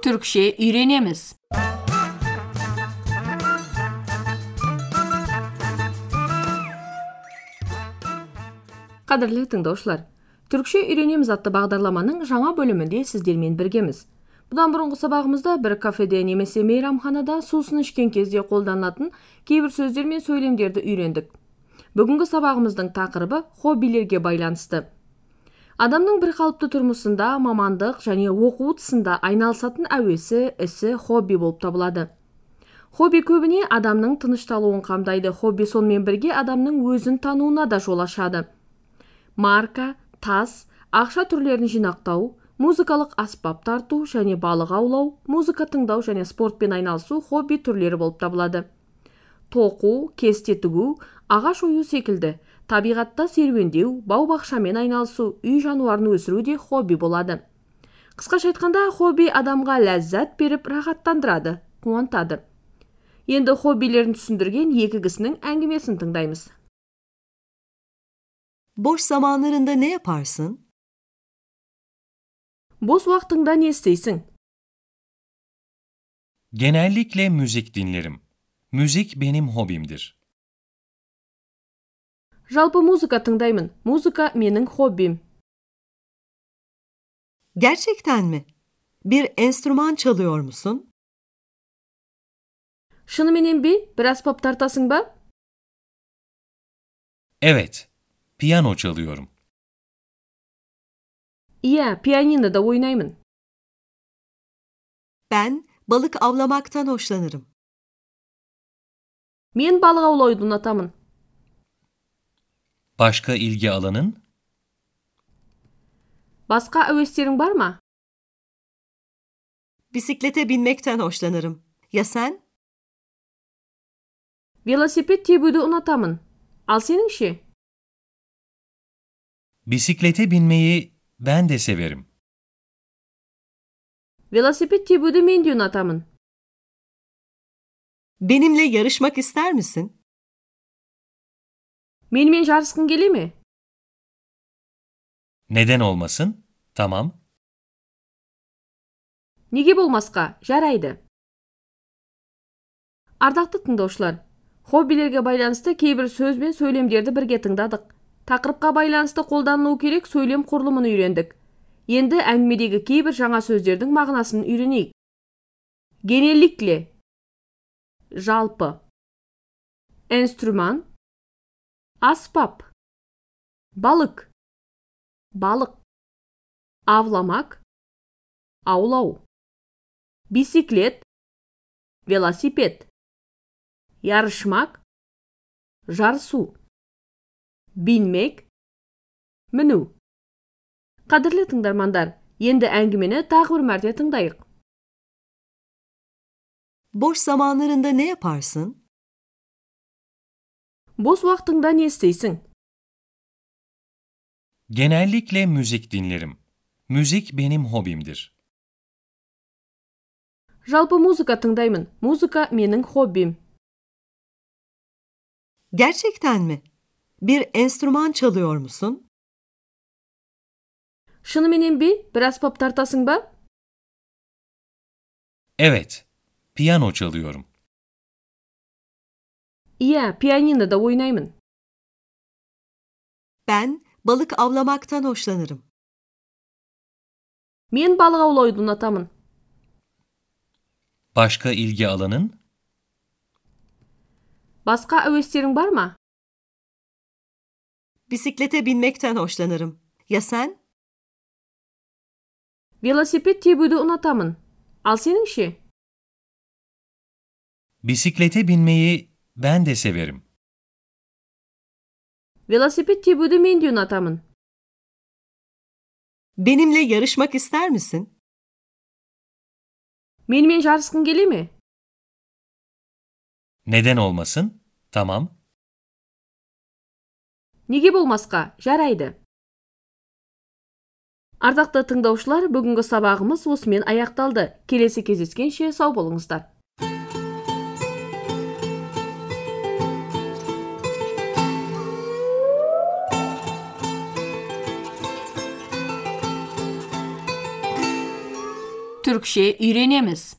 Türkçe үйренеміз. Қадірлі тыңдаушылар, Түркше үйренеміз атты бағдарламаның жаңа бөлімінде сіздермен біргеміз. Бұдан бұрынғы сабағымызда бір кафеде немесе мейрамханада сусын ішкен кезде қолданылатын кейбір сөздер мен сөйлемдерді үйрендік. Бүгінгі сабағымыздың тақырыбы хоббилерге байланысты. Адамның бір қалыпты тұрмысында мамандық және оқу тұсында айналысатын әуесі, ісі хобби болып табылады. Хобби көбіне адамның тынышталуын қамдайды. Хобби сонымен бірге адамның өзін тануына да жол ашады. Марка, тас, ақша түрлерін жинақтау, музыкалық аспап тарту және балық аулау, музыка тыңдау және спортпен айналысу хобби түрлері болып табылады. Тоқу, кесте тігу, ағаш ою секілді табиғатта серуендеу бау бақшамен айналысу үй жануарын өсіру де хобби болады қысқаша айтқанда хобби адамға ләззат беріп рахаттандырады қуантады енді хоббилерін түсіндірген екі кісінің әңгімесін тыңдаймыз Boş zamanlarında ne yaparsın? бос уақытыңда не істейсің Genellikle müzik dinlerim. Müzik benim hobimdir. жалпы музыка тыңдаймын музыка менің хоббим Gerçekten mi? Bir enstrüman çalıyor musun? шынымен бе бір аспап тартасың ба Evet, piyano çalıyorum. иә пианинода ойнаймын Ben balık avlamaktan hoşlanırım. мен балық аулауды ұнатамын Başka ilgi alanın? Başka heveslerin var mı? Bisiklete binmekten hoşlanırım. Ya sen? Velosiped tebüdü unatamın. Al senin işi. Bisiklete binmeyi ben de severim. Velosiped tebüdü men de unatamın. Benimle yarışmak ister misin? Менімен жарысқың келе ме Neden olmasın? Tamam. неге болмасқа жарайды ардақты тыңдаушылар хоббилерге байланысты кейбір сөз бен сөйлемдерді бірге тыңдадық тақырыпқа байланысты қолданылу керек сөйлем құрылымын үйрендік енді әңгімедегі кейбір жаңа сөздердің мағынасын үйренейік генеликле жалпы инструман аспап. Балық балық авламак. Аулау. Бисиклет велосипед. Ярышмак. Жарысу binmek міну. Қадірлі тыңдармандар енді әңгімені тағы бір мәрте тыңдайық. Zamanlarında ne yaparsın? бос уақытыңда не істейсің Genellikle müzik dinlerim. Müzik benim hobimdir. жалпы музыка тыңдаймын музыка менің хоббим Gerçekten mi? Bir enstrüman çalıyor musun? шынымен бе бір аспап тартасың ба Evet, piyano çalıyorum. иә пианинода ойнаймын Ben balık avlamaktan hoşlanırım. мен балық аулауды ұнатамын Başka ilgi alanın? басқа әуестерің бар ма Bisiklete binmekten hoşlanırım. Ya sen? велосипед тебуді ұнатамын ал сенің ше Bisiklete binmeyi ben de severim. велосипед тебуді мен де ұнатамын Benimle yarışmak ister misin? менімен жарысқың келе ме Neden olmasın? Tamam. неге болмасқа жарайды ардақты тыңдаушылар бүгінгі сабағымыз осымен аяқталды келесі кездескенше сау болыңыздар Türkçe öğrenemiz.